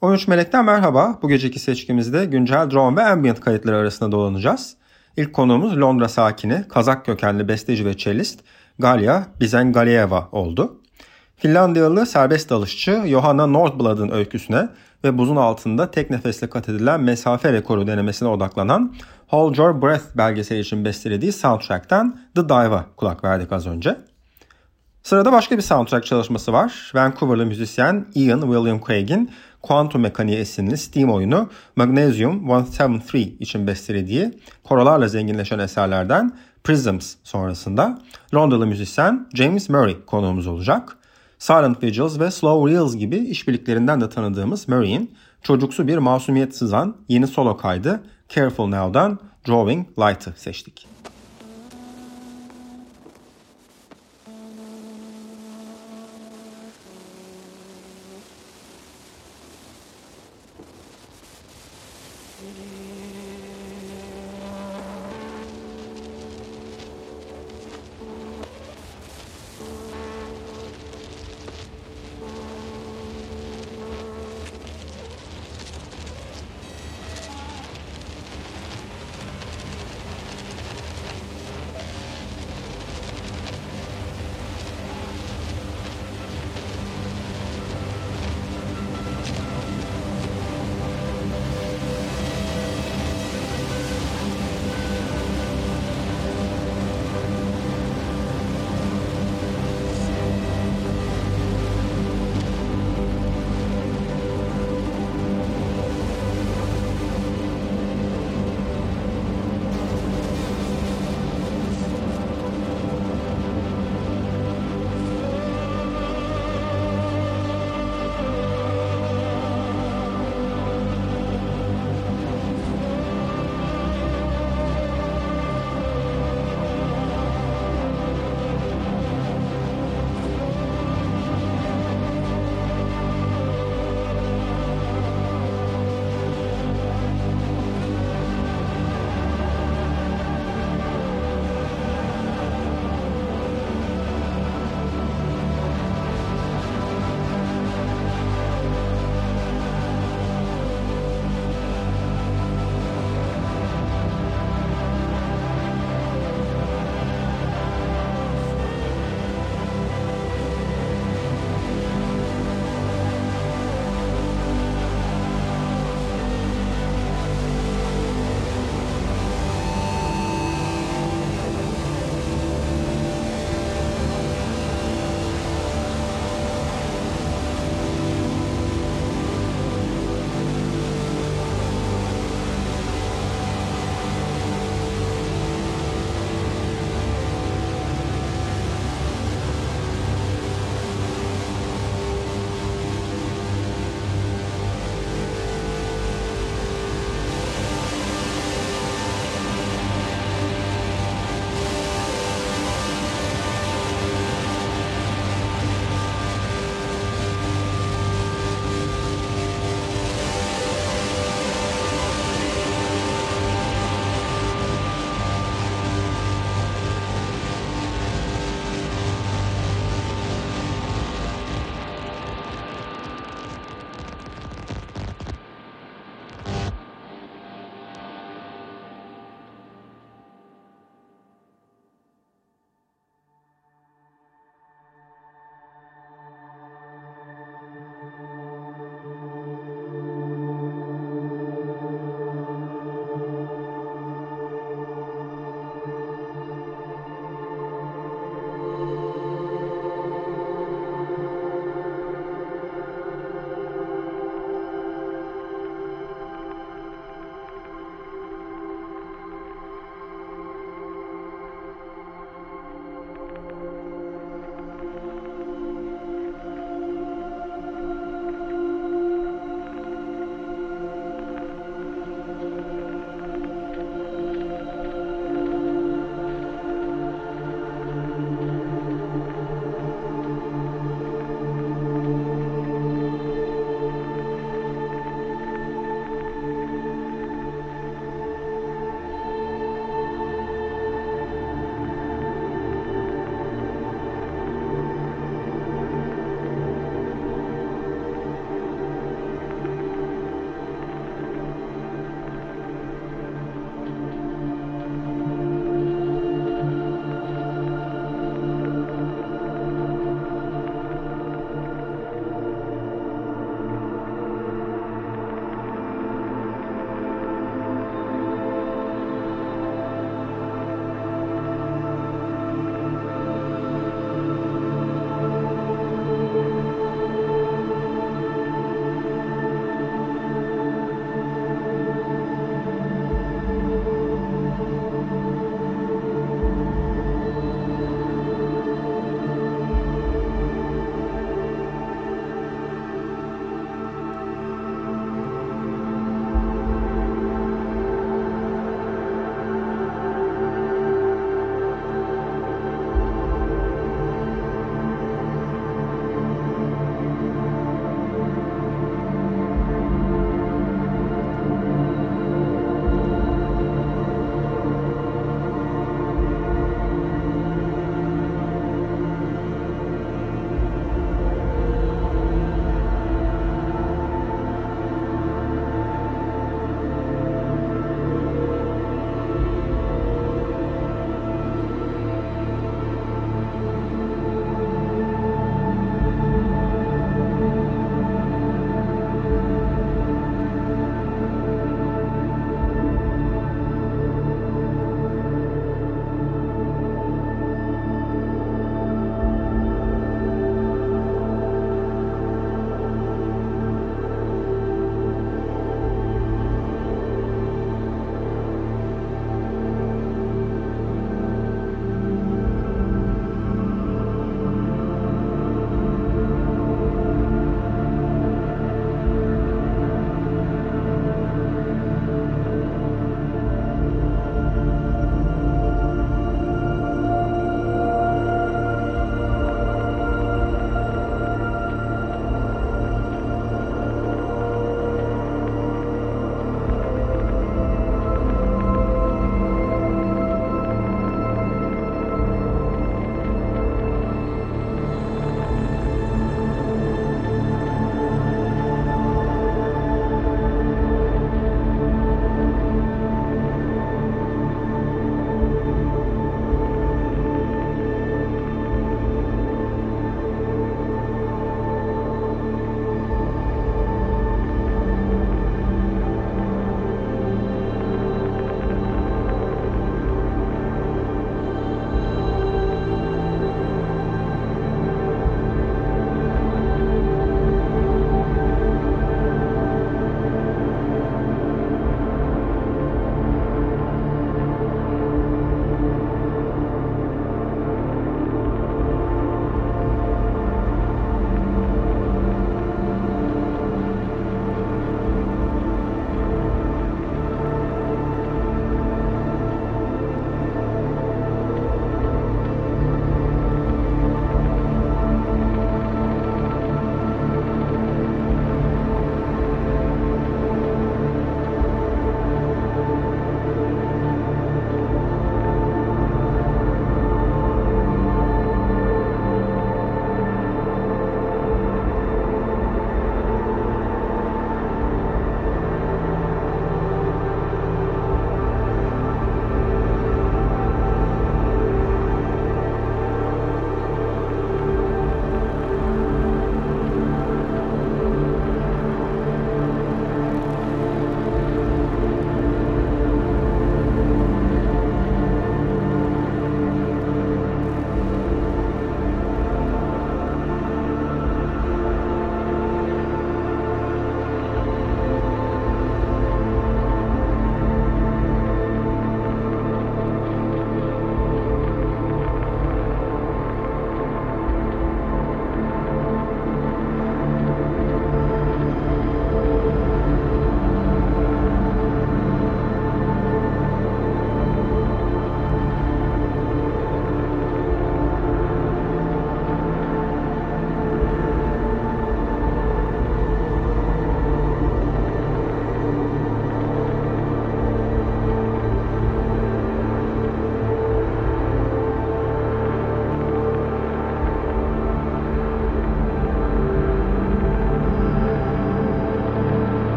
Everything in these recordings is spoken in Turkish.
13 Melek'ten merhaba. Bu geceki seçkimizde güncel drone ve ambient kayıtları arasında dolanacağız. İlk konuğumuz Londra sakini, Kazak kökenli besteci ve cellist Galia Bizengalieva oldu. Finlandiyalı serbest dalışçı Johanna Nordblad'ın öyküsüne ve buzun altında tek nefesle kat edilen mesafe rekoru denemesine odaklanan Hold Your Breath belgeseli için bestelediği soundtrack'ten The Dive'a kulak verdik az önce. Sırada başka bir soundtrack çalışması var. Vancouver'lı müzisyen Ian William Craig'in kuantum mekaniği esinli Steam oyunu Magnesium 173 için bestelediği korolarla zenginleşen eserlerden Prisms sonrasında Londralı müzisyen James Murray konuğumuz olacak. Silent Vigils ve Slow Reels gibi işbirliklerinden de tanıdığımız Murray'in çocuksu bir masumiyet sızan yeni solo kaydı Careful Now'dan Drawing Light'ı seçtik.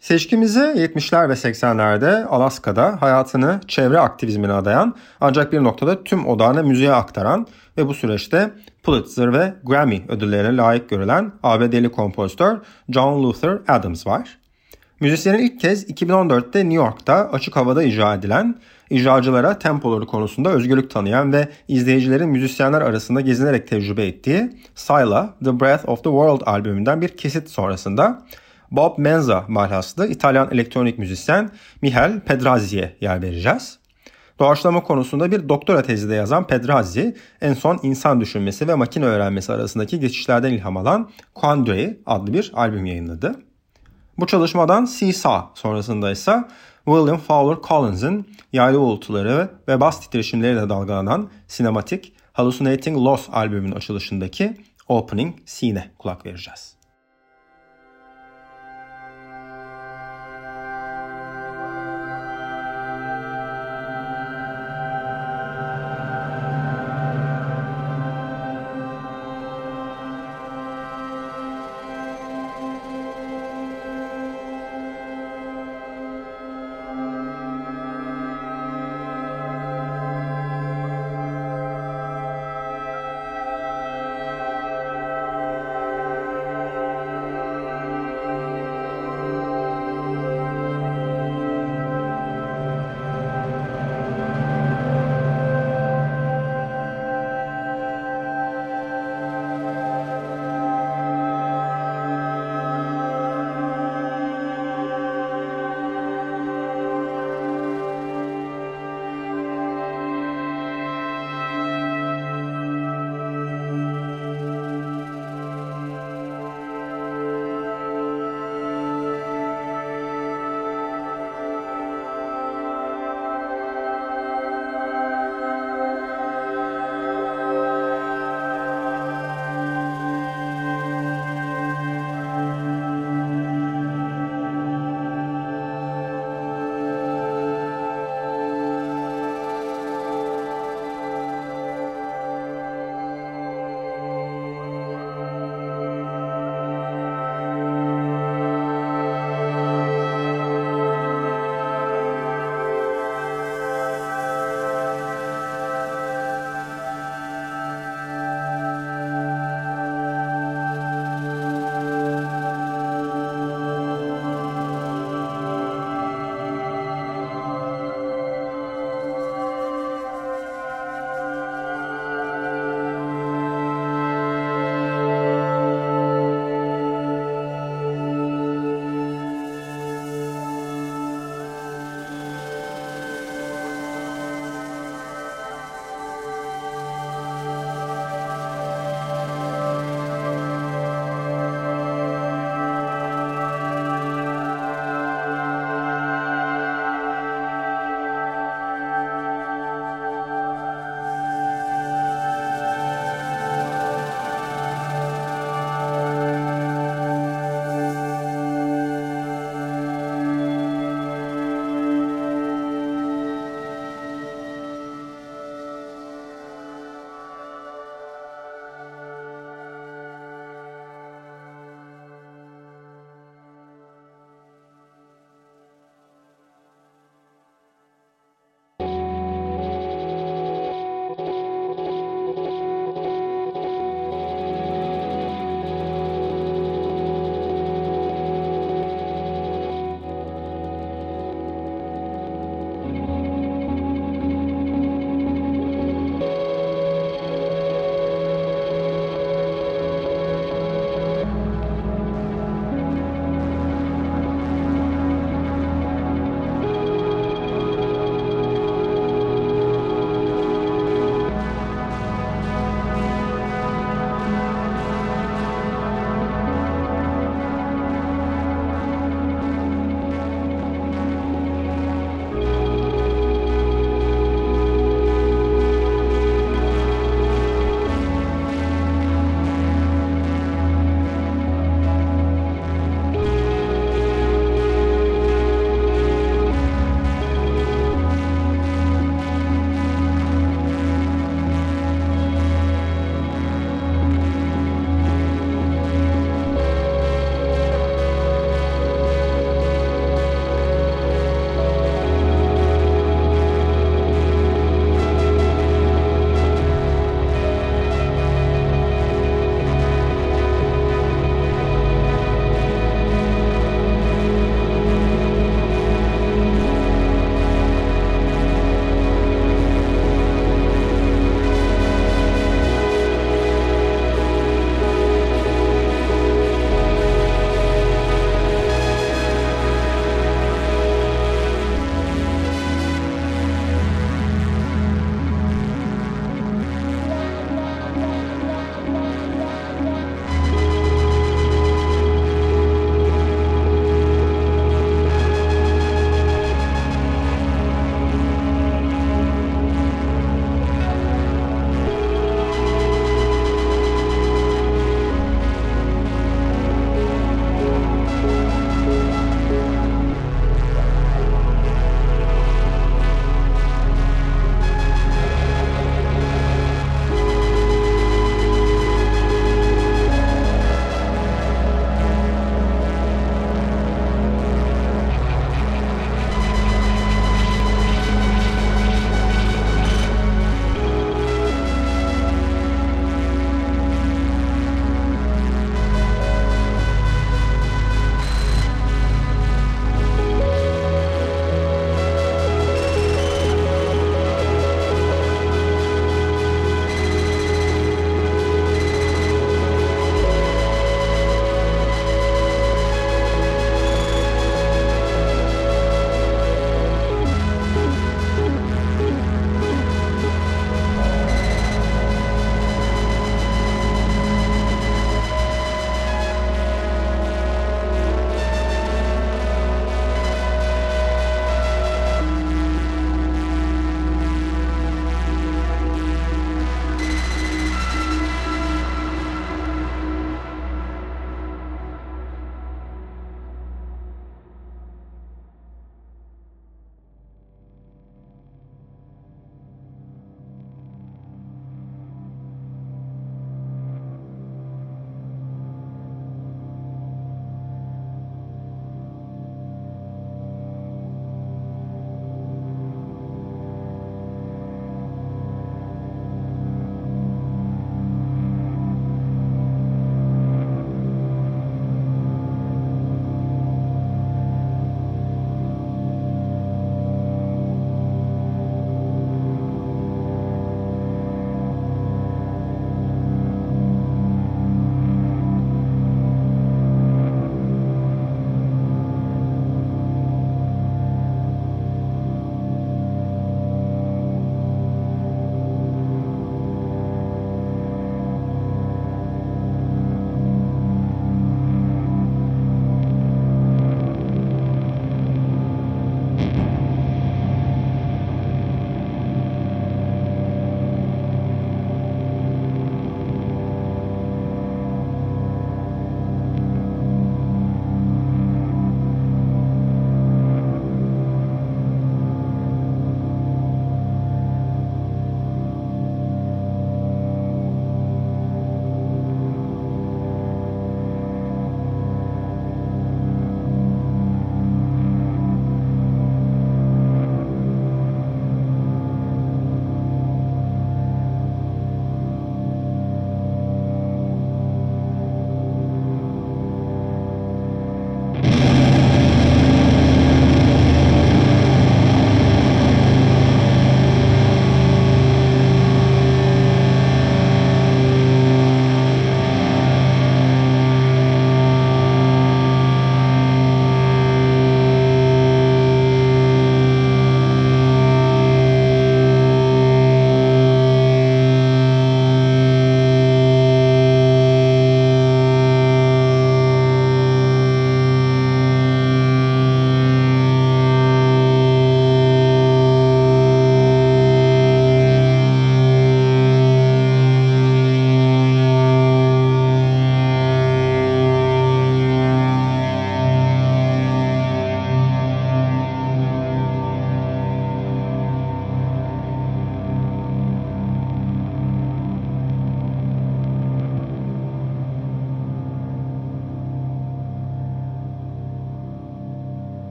Seçkimizi 70'ler ve 80'lerde Alaska'da hayatını çevre aktivizmine adayan ancak bir noktada tüm odağını müziğe aktaran ve bu süreçte Pulitzer ve Grammy ödüllerine layık görülen ABD'li kompozitör John Luther Adams var. Müzisyenin ilk kez 2014'te New York'ta açık havada icra edilen, icracılara tempoları konusunda özgürlük tanıyan ve izleyicilerin müzisyenler arasında gezinerek tecrübe ettiği Syla, The Breath of the World albümünden bir kesit sonrasında Bob Menza malhaslı İtalyan elektronik müzisyen Michel Pedrazzi'ye yer vereceğiz. Doğaçlama konusunda bir doktora tezi de yazan Pedrazzi, en son insan düşünmesi ve makine öğrenmesi arasındaki geçişlerden ilham alan Quandary adlı bir albüm yayınladı. Bu çalışmadan Seesaw sonrasında ise William Fowler Collins'in yaylı uğultuları ve bas titreşimleriyle dalgalanan sinematik Hallucinating Loss albümünün açılışındaki Opening Scene'e kulak vereceğiz.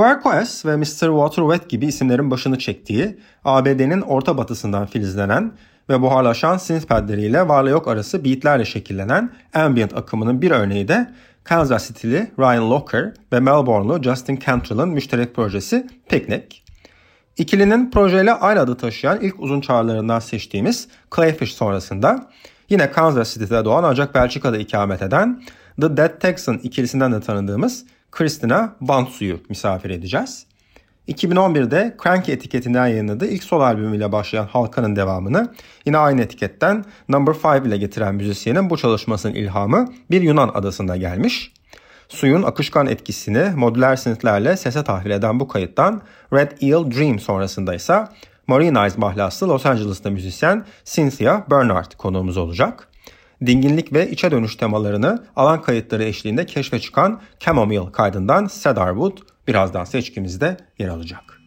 Huercoes ve Mr. Water Wet gibi isimlerin başını çektiği ABD'nin orta batısından filizlenen ve buharlaşan synthpadleriyle varla yok arası beatlerle şekillenen ambient akımının bir örneği de Kansas City'li Ryan Locker ve Melbourne'lu Justin Cantrell'ın müşterek projesi Picnic. İkilinin projeyle aynı adı taşıyan ilk uzun çağrılarından seçtiğimiz Clayfish sonrasında yine Kansas City'de doğan ancak Belçika'da ikamet eden The Dead Texan ikilisinden de tanıdığımız Christina Bantsu'yu misafir edeceğiz. 2011'de Cranky etiketinden yayınladığı ilk sol albümüyle başlayan Halka'nın devamını yine aynı etiketten Number 5 ile getiren müzisyenin bu çalışmasının ilhamı bir Yunan adasında gelmiş. Suyun akışkan etkisini modüler synthlerle sese tahvil eden bu kayıttan Red Eel Dream sonrasında ise Marine Eyes mahlaslı Los Angeles'ta müzisyen Cynthia Bernard konuğumuz olacak. Dinginlik ve içe dönüş temalarını alan kayıtları eşliğinde keşfe çıkan Chamomile kaydından Cedarwood birazdan seçkimizde yer alacak.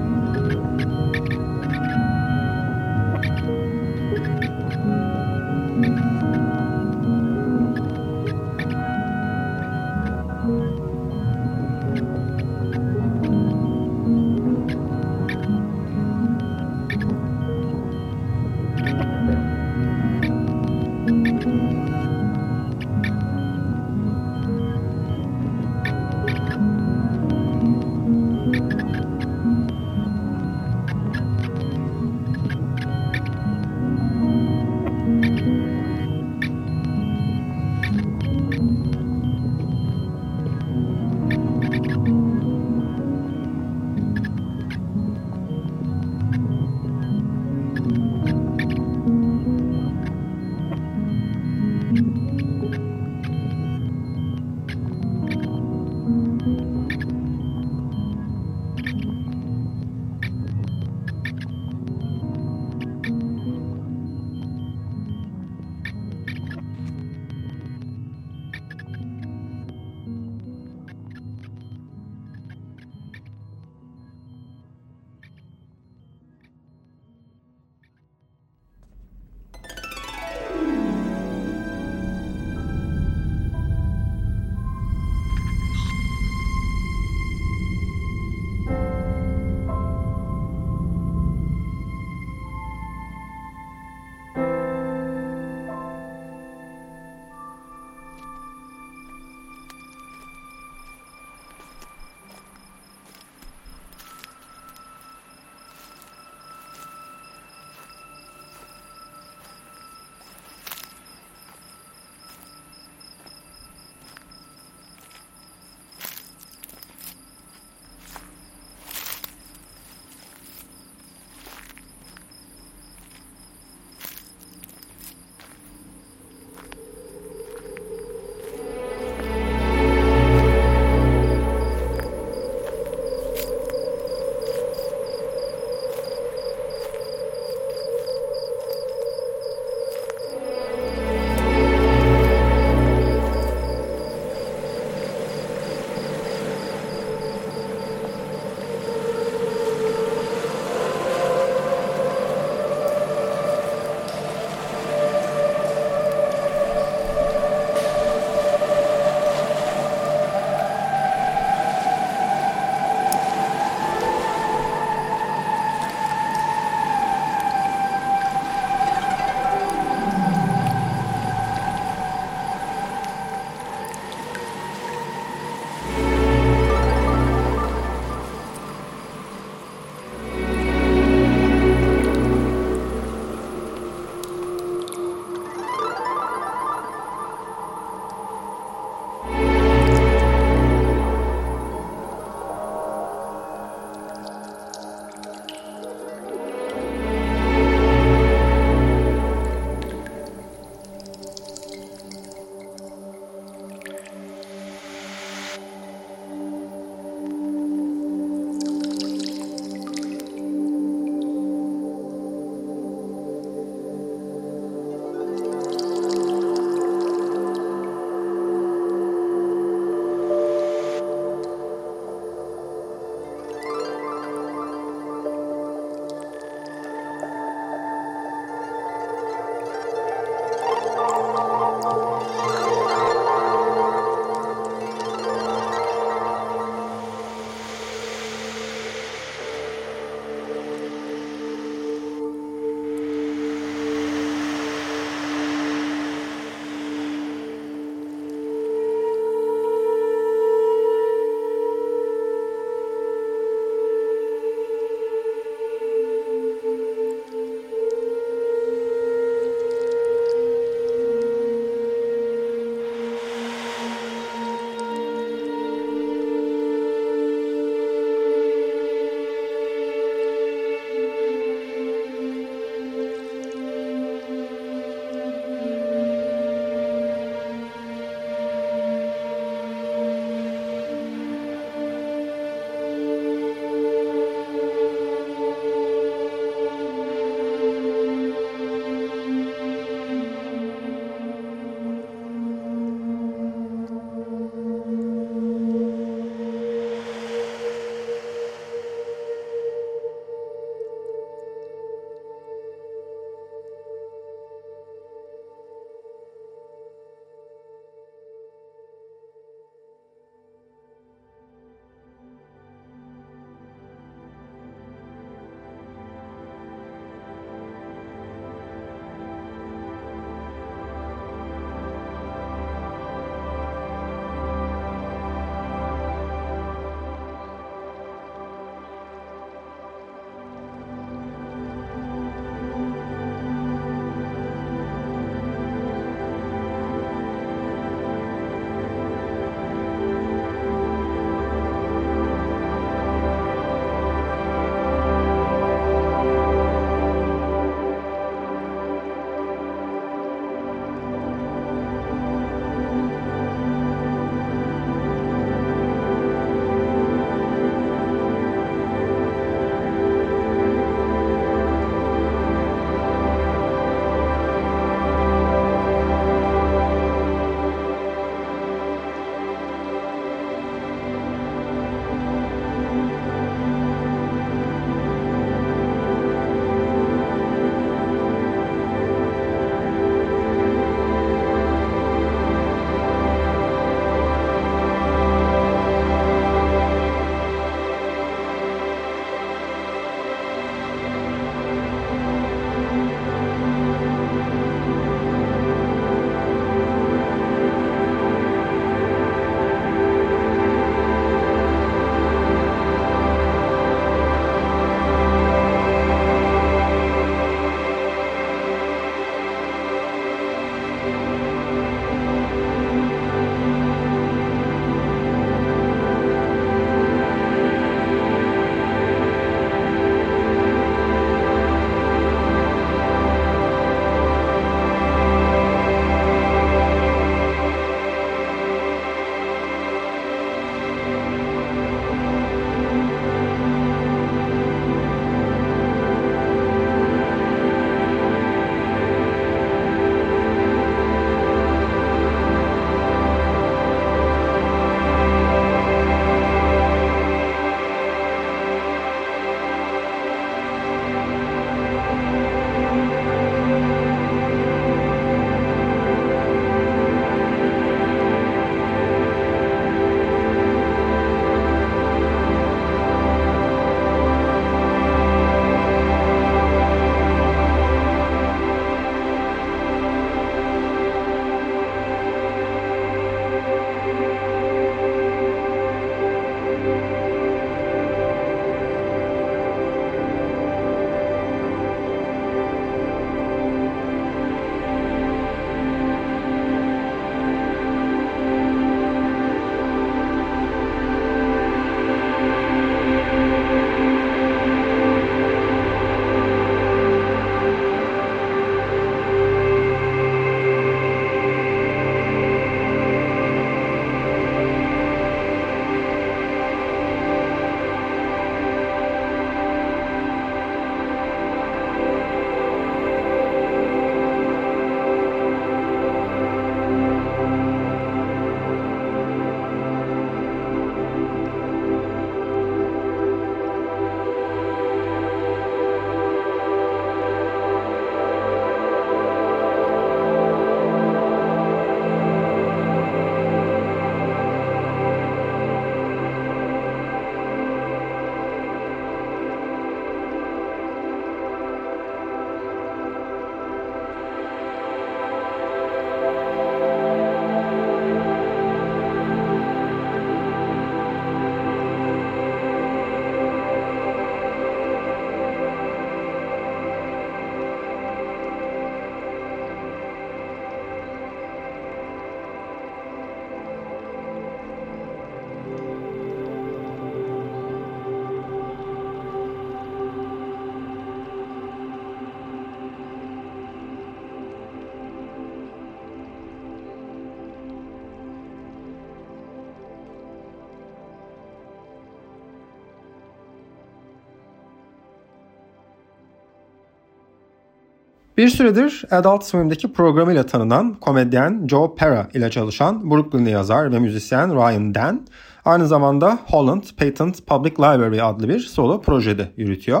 Bir süredir Adult Swim'deki programıyla tanınan komedyen Joe Pera ile çalışan Brooklyn'li yazar ve müzisyen Ryan Dan, aynı zamanda Holland Patent Public Library adlı bir solo projede yürütüyor.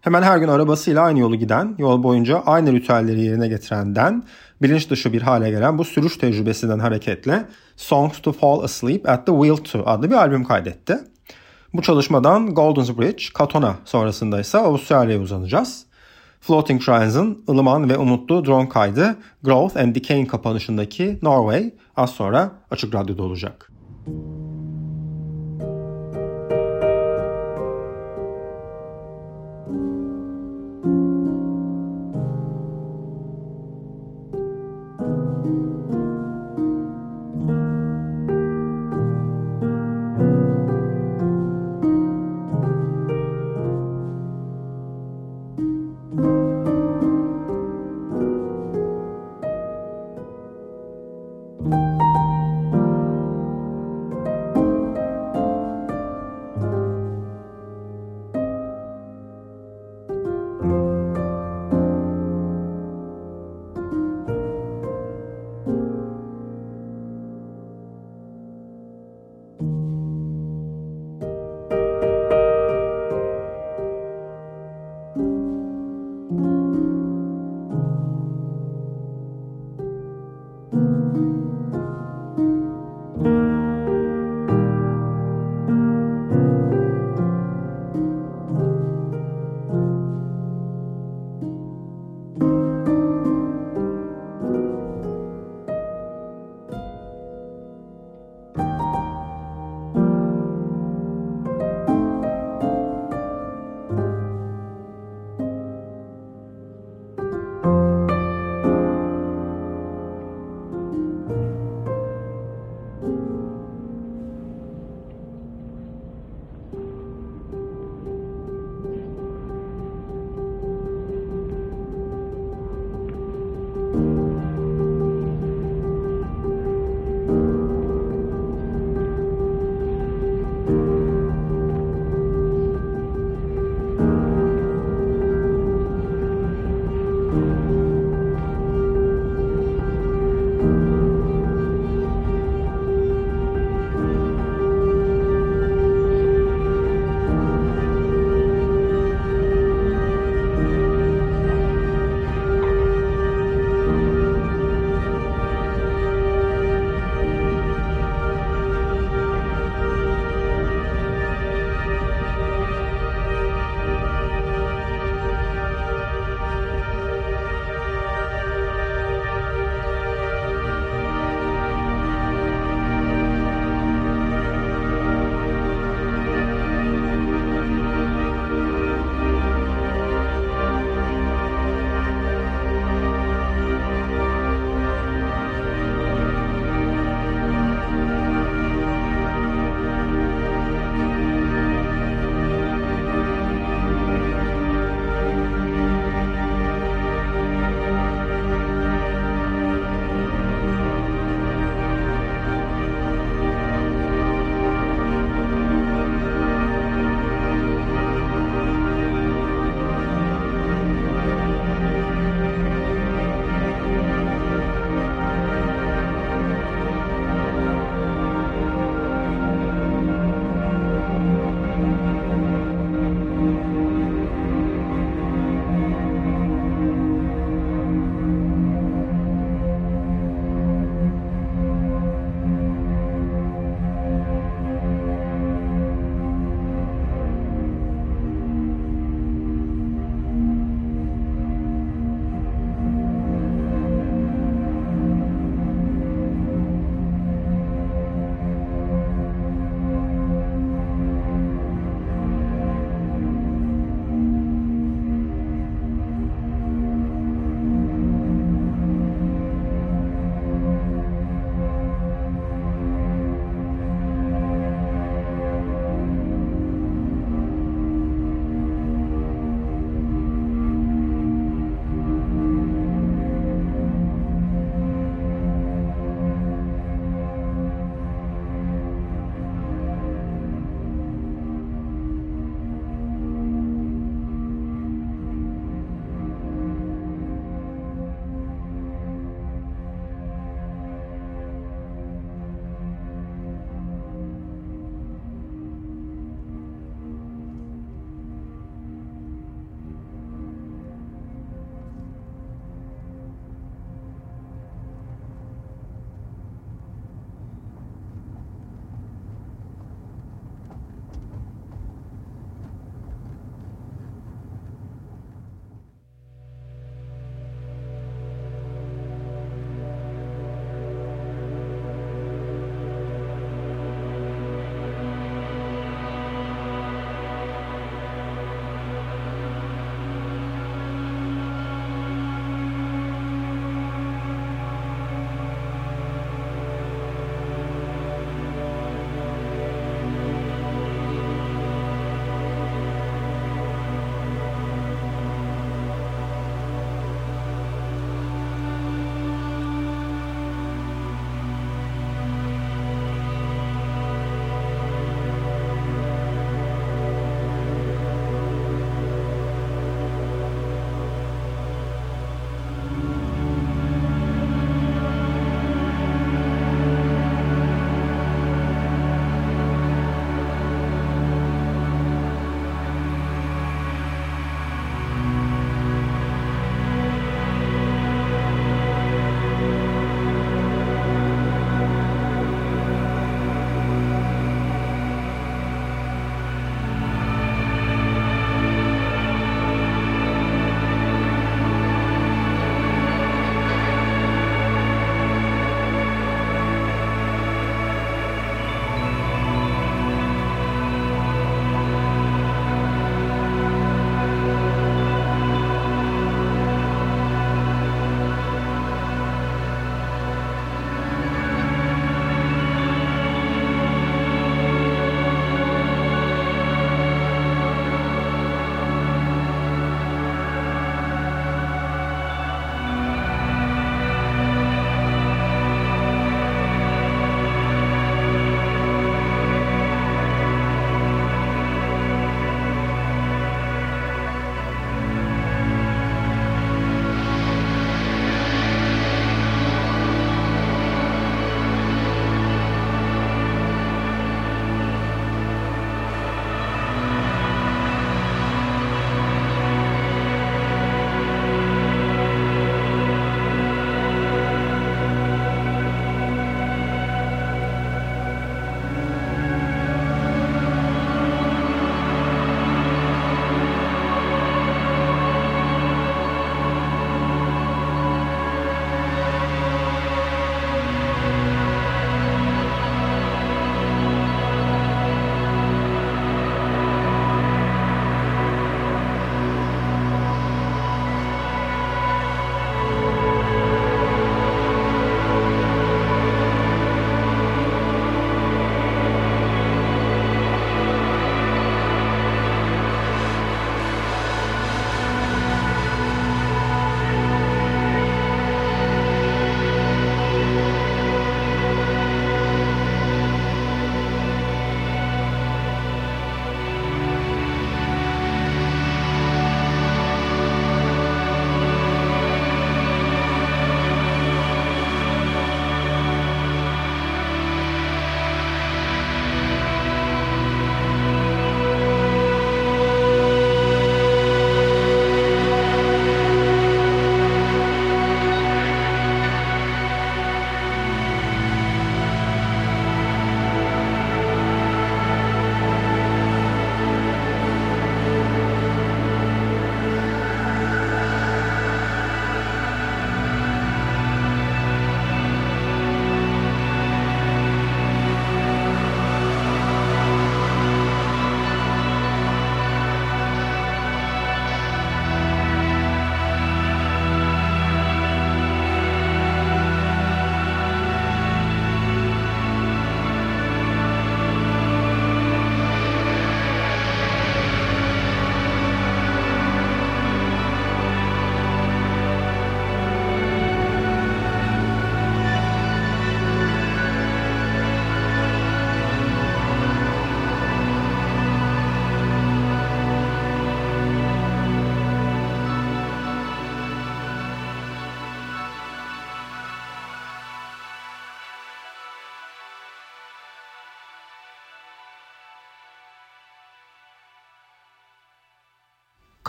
Hemen her gün arabasıyla aynı yolu giden, yol boyunca aynı ritüelleri yerine getiren Dan, bilinç dışı bir hale gelen bu sürüş tecrübesinden hareketle Songs to Fall Asleep at the Wheel 2 adlı bir albüm kaydetti. Bu çalışmadan Golden's Bridge, Katona sonrasında ise Avustralya'ya uzanacağız. Floating Shrines'ın ılıman ve umutlu drone kaydı Growth and Decay'in kapanışındaki Norway az sonra Açık Radyo'da olacak. Müzik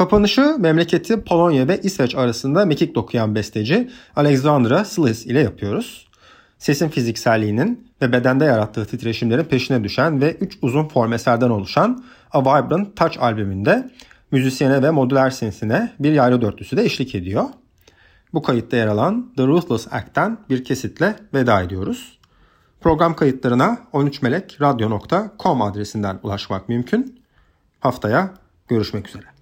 Kapanışı memleketi Polonya ve İsveç arasında mekik dokuyan besteci Alexandra Slis ile yapıyoruz. Sesin fizikselliğinin ve bedende yarattığı titreşimlerin peşine düşen ve 3 uzun form eserden oluşan A Vibrant Touch albümünde müzisyene ve modüler sinsine bir yaylı dörtlüsü de eşlik ediyor. Bu kayıtta yer alan The Ruthless Act'ten bir kesitle veda ediyoruz. Program kayıtlarına 13melekradyo.com adresinden ulaşmak mümkün. Haftaya görüşmek üzere.